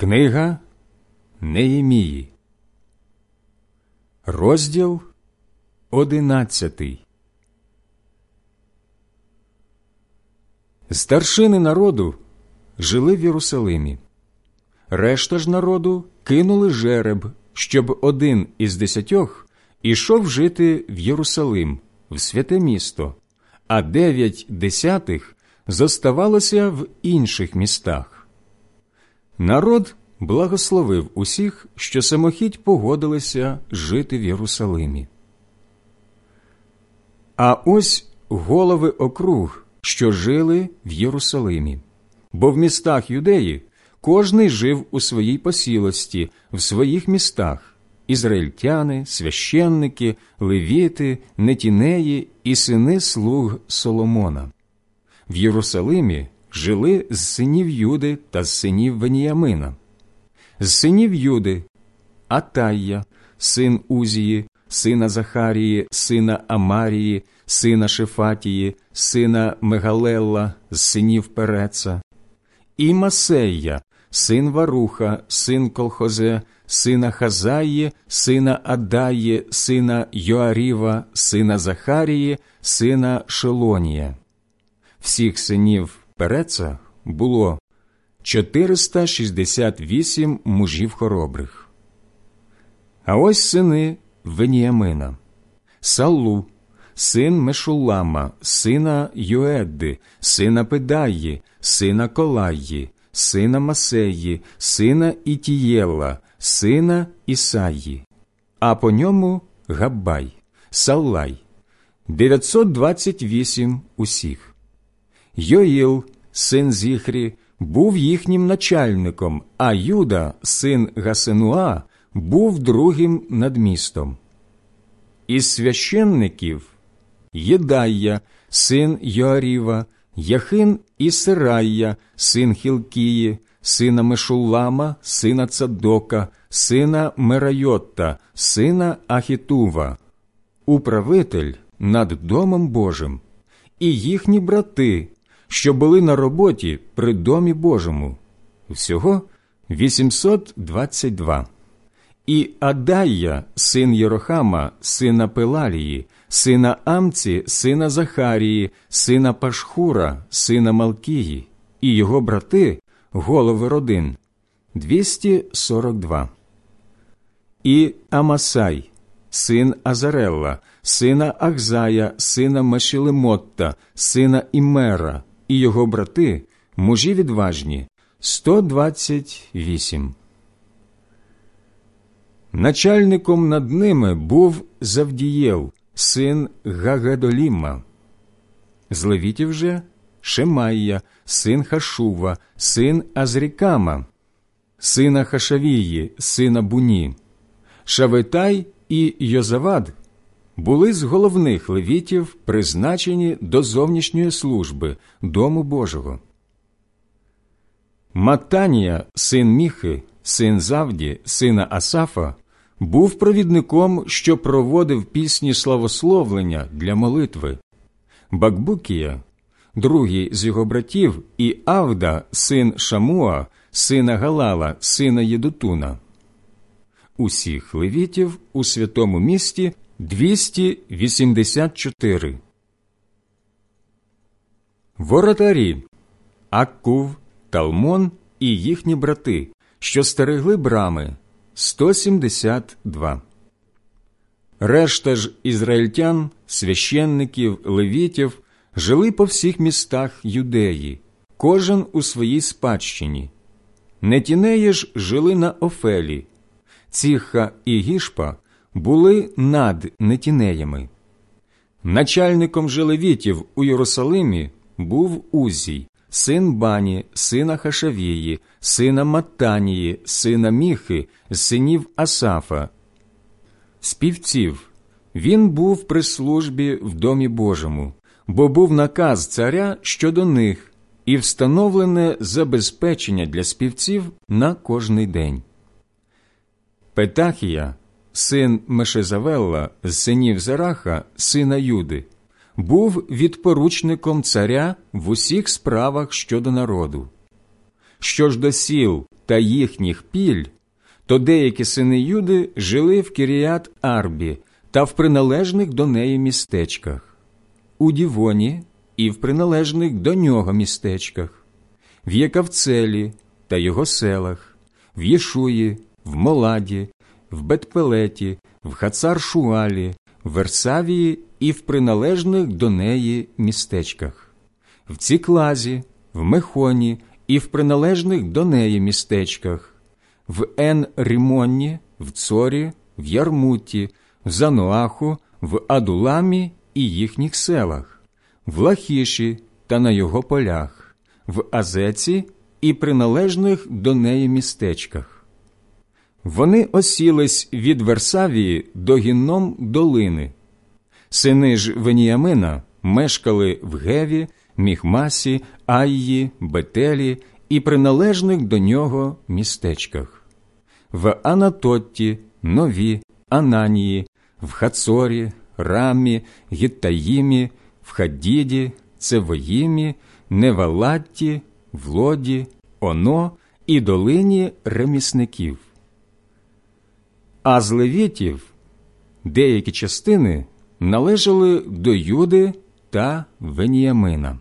Книга Неємії, розділ одинадцятий. Старшини народу жили в Єрусалимі. Решта ж народу кинули жереб, щоб один із десятьох ішов жити в Єрусалим, в святе місто, а дев'ять десятих зоставалося в інших містах. Народ благословив усіх, що самохідь погодилися жити в Єрусалимі. А ось голови округ, що жили в Єрусалимі, бо в містах юдеї кожний жив у своїй посілості, в своїх містах ізраїльтяни, священники, левіти, нетінеї і сини слуг Соломона. В Єрусалимі жили з синів Юди та з синів Веніямина. З синів Юди Атайя, син Узії, сина Захарії, сина Амарії, сина Шефатії, сина Мегалелла, з синів Переца, і Масея, син Варуха, син Колхозе, сина Хазаї, сина Адаї, сина Йоаріва, сина Захарії, сина Шелонія. Всіх синів Переца було 468 мужів хоробрих. А ось сини Веніамина, Салу, син Мешулама, сина Йоедди, сина Педаї, сина Колаї, сина Масеї, сина Ітієла, сина Ісаї, а по ньому Габбай, Саллай, 928 усіх. Йоїл, син Зіхрі, був їхнім начальником, а Юда, син Гасенуа, був другим над містом. Із священників Єдайя, син Йоаріва, Яхин і Сирайя, син Хілкії, сина Мешулама, сина Цадока, сина Мерайотта, сина Ахітува, управитель над Домом Божим, і їхні брати, що були на роботі при Домі Божому, всього 822. І Адайя, син Єрохама, сина Пелалії, сина Амці, сина Захарії, сина Пашхура, сина Малкії, і його брати, голови родин 242. І Амасай, син Азарелла, сина Ахзая, сина Машілемотта, сина Імера, і його брати, мужі відважні 128. Начальником над ними був Завдієв, син Гагадоліма. З левітів же Шемайя, син Хашува, син Азрікама, сина Хашавії, сина Буні, Шаветай і Йозавад були з головних левітів призначені до зовнішньої служби Дому Божого. Матанія, син Міхи, син Завді, сина Асафа, був провідником, що проводив пісні славословлення для молитви. Бакбукія, другий з його братів, і Авда, син Шамуа, сина Галала, сина Єдутуна. Усіх левітів у святому місті 284. Воротарі Аккув, Талмон і їхні брати, що стерегли брами 172. Решта ж ізраїльтян, священників, левітів жили по всіх містах юдеї, кожен у своїй спадщині. Нетінеї ж жили на Офелі, Ціха і Гішпа були над нетінеями. Начальником же левітів у Єрусалимі був Узій, син Бані, сина Хашавії, сина Матанії, сина Міхи, синів Асафа. Співців він був при службі в Домі Божому, бо був наказ царя щодо них і встановлене забезпечення для співців на кожний день. Петахія, син Мешезавелла, з синів Зераха, сина Юди, був відпоручником царя в усіх справах щодо народу. Що ж до сіл та їхніх піль, то деякі сини Юди жили в Кіріят Арбі та в приналежних до неї містечках, у Дівоні і в приналежних до нього містечках, в Єкавцелі та його селах, в Єшуї, в Моладі, в Бетпелеті, в Хацар-Шуалі, в Версавії і в приналежних до неї містечках, в Ціклазі, в Мехоні і в приналежних до неї містечках, в Ен-Рімонні, в Цорі, в Ярмуті, в Зануаху, в Адуламі і їхніх селах, в Лахіші та на його полях, в Азеці і приналежних до неї містечках. Вони осілись від Версавії до гінном долини. Сини ж Веніямина мешкали в Геві, Міхмасі, Айї, Бетелі і приналежних до нього містечках, в Анатотті, Нові, Ананії, в Хацорі, Рамі, Гіттаїмі, в Хадіді, Цевоїмі, Невалатті, Влоді, Оно і долині ремісників. А з левітів деякі частини належали до Юди та Веніямина.